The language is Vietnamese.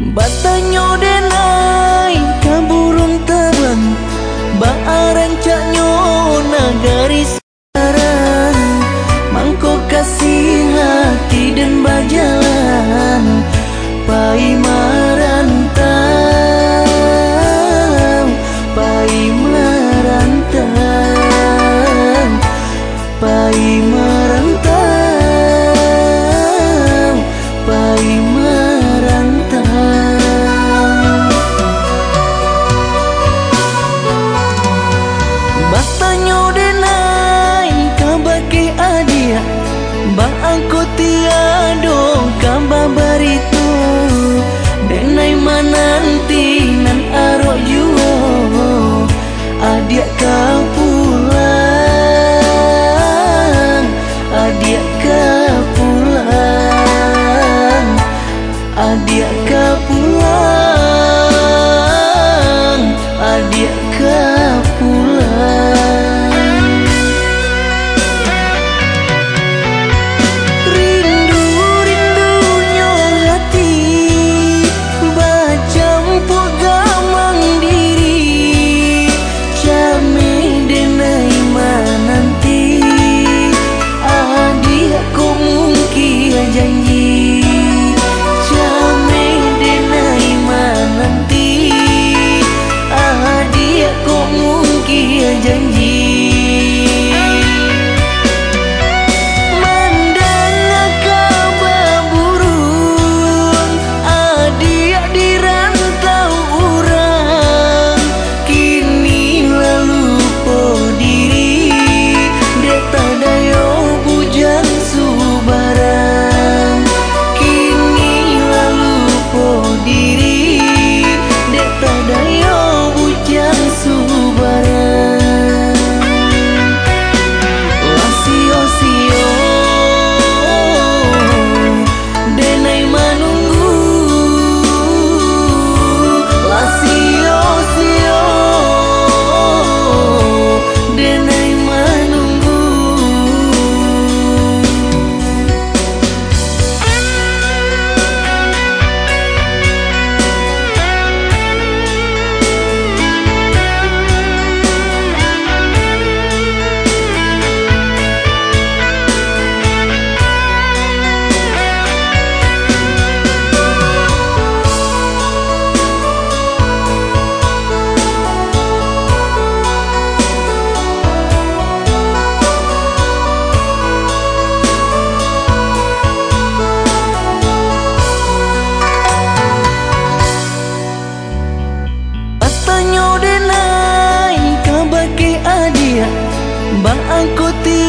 Bắt tay nhau đến nơi Sembah engkau tiada